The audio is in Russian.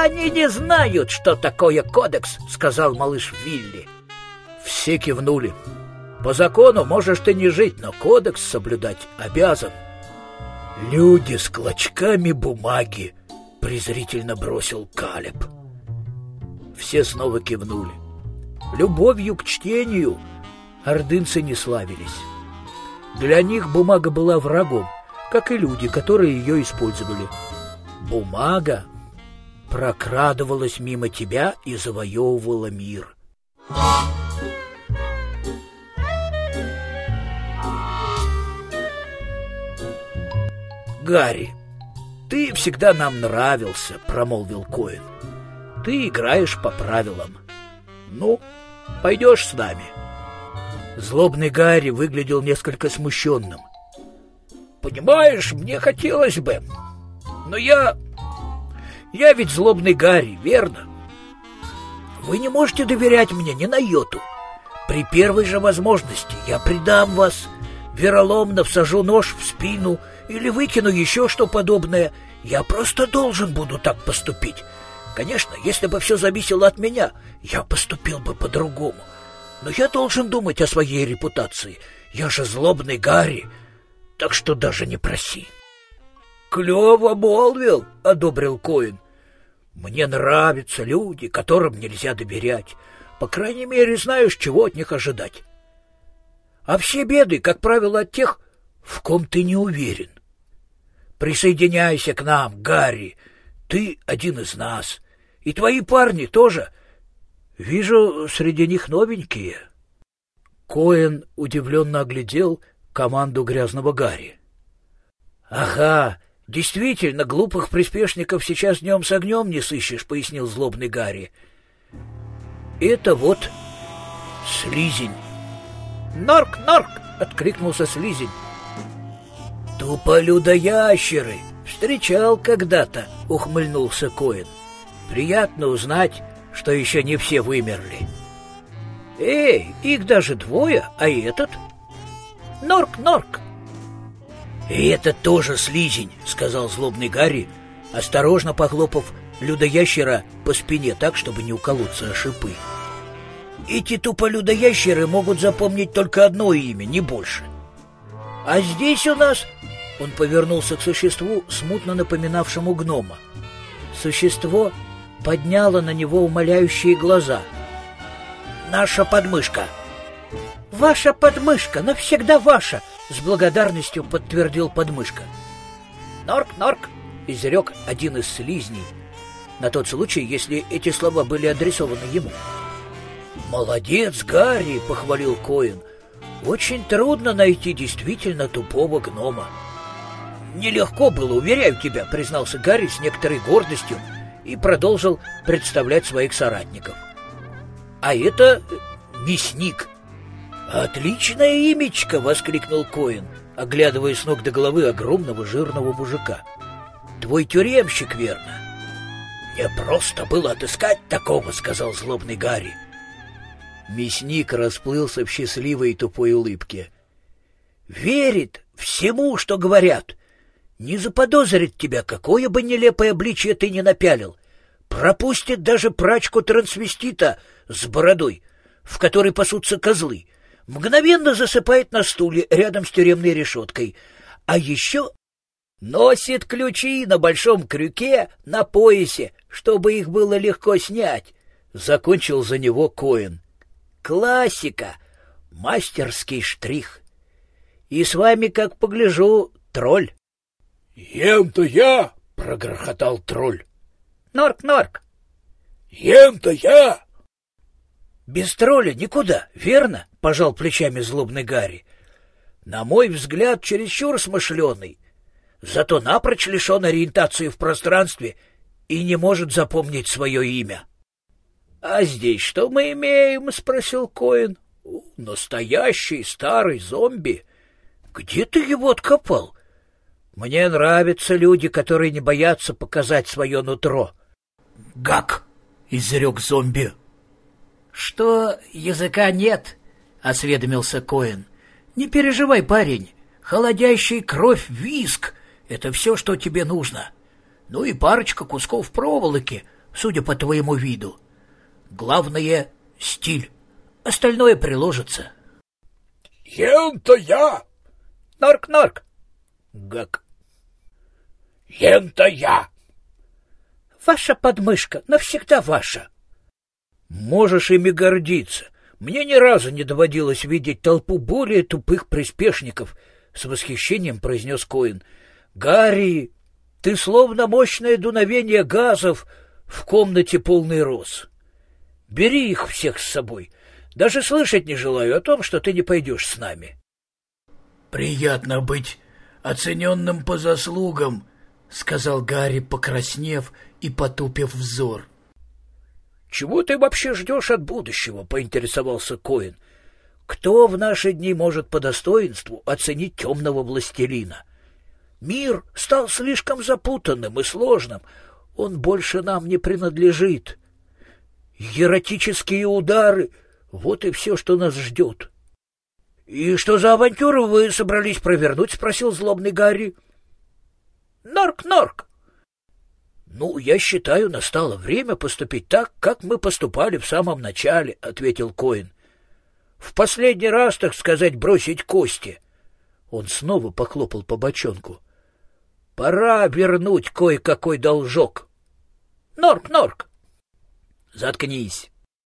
«Они не знают, что такое кодекс», — сказал малыш Вилли. Все кивнули. «По закону можешь ты не жить, но кодекс соблюдать обязан». «Люди с клочками бумаги», — презрительно бросил Калеб. Все снова кивнули. Любовью к чтению ордынцы не славились. Для них бумага была врагом, как и люди, которые ее использовали. Бумага прокрадывалась мимо тебя и завоевывала мир. Гарри, ты всегда нам нравился, промолвил Коин. Ты играешь по правилам. Ну, пойдешь с нами. Злобный Гарри выглядел несколько смущенным. Понимаешь, мне хотелось бы, но я я ведь злобный Гарри, верно? Вы не можете доверять мне ни на йоту. При первой же возможности я предам вас, вероломно всажу нож в спину или выкину еще что подобное. Я просто должен буду так поступить. Конечно, если бы все зависело от меня, я поступил бы по-другому. Но я должен думать о своей репутации. Я же злобный Гарри, так что даже не проси. «Клево молвил», — одобрил Коин. «Мне нравятся люди, которым нельзя доверять. По крайней мере, знаешь, чего от них ожидать. А все беды, как правило, от тех, в ком ты не уверен. Присоединяйся к нам, Гарри. Ты один из нас. И твои парни тоже. Вижу, среди них новенькие». Коэн удивленно оглядел команду грязного Гарри. «Ага, Действительно, глупых приспешников сейчас днем с огнем не сыщешь, пояснил злобный Гарри. Это вот слизень. Норк, норк! откликнулся слизень. Туполюдоящеры! Встречал когда-то, ухмыльнулся Коин. Приятно узнать, что еще не все вымерли. Эй, их даже двое, а этот? Норк, норк! «И это тоже слизень», — сказал злобный Гарри, осторожно похлопав людоящера по спине так, чтобы не уколоться о шипы. «Эти тупо людоящеры могут запомнить только одно имя, не больше. А здесь у нас...» Он повернулся к существу, смутно напоминавшему гнома. Существо подняло на него умоляющие глаза. «Наша подмышка!» «Ваша подмышка, навсегда ваша!» — с благодарностью подтвердил подмышка. «Норк, норк!» — изрек один из слизней, на тот случай, если эти слова были адресованы ему. «Молодец, Гарри!» — похвалил Коин. «Очень трудно найти действительно тупого гнома». «Нелегко было, уверяю тебя», — признался Гарри с некоторой гордостью и продолжил представлять своих соратников. «А это мясник, «Отличное имечко!» — воскликнул Коин, оглядывая с ног до головы огромного жирного мужика. «Твой тюремщик, верно?» «Не просто было отыскать такого!» — сказал злобный Гарри. Мясник расплылся в счастливой и тупой улыбке. «Верит всему, что говорят. Не заподозрит тебя, какое бы нелепое обличие ты ни напялил. Пропустит даже прачку трансвестита с бородой, в которой пасутся козлы мгновенно засыпает на стуле рядом с тюремной решеткой, а еще носит ключи на большом крюке на поясе, чтобы их было легко снять. Закончил за него Коэн. Классика, мастерский штрих. И с вами, как погляжу, тролль. — Ем-то я, — прогрохотал тролль. — Норк, норк. — Ем-то я. Без тролля никуда, верно? — пожал плечами злобный Гарри. На мой взгляд, чересчур смышленый, зато напрочь лишен ориентации в пространстве и не может запомнить свое имя. — А здесь что мы имеем? — спросил Коин. — Настоящий старый зомби. Где ты его откопал? Мне нравятся люди, которые не боятся показать свое нутро. — Гак! — изрек зомби. «Что языка нет?» — осведомился Коэн. «Не переживай, парень. Холодящий кровь виск — это все, что тебе нужно. Ну и парочка кусков проволоки, судя по твоему виду. Главное — стиль. Остальное приложится. — Ем-то я! — Норк-норк! — Гак. — Ем-то я! — Ваша подмышка, навсегда ваша. — Можешь ими гордиться. Мне ни разу не доводилось видеть толпу более тупых приспешников, — с восхищением произнес Коин. — Гарри, ты словно мощное дуновение газов в комнате полный роз. Бери их всех с собой. Даже слышать не желаю о том, что ты не пойдешь с нами. — Приятно быть оцененным по заслугам, — сказал Гарри, покраснев и потупив взор. — Чего ты вообще ждешь от будущего? — поинтересовался Коин. — Кто в наши дни может по достоинству оценить темного властелина? Мир стал слишком запутанным и сложным. Он больше нам не принадлежит. Еротические удары — вот и все, что нас ждет. — И что за авантюру вы собрались провернуть? — спросил злобный Гарри. — Норк, Норк! — Ну, я считаю, настало время поступить так, как мы поступали в самом начале, — ответил Коин. — В последний раз, так сказать, бросить кости. Он снова похлопал по бочонку. — Пора вернуть кое-какой должок. Норк, Норк! Заткнись.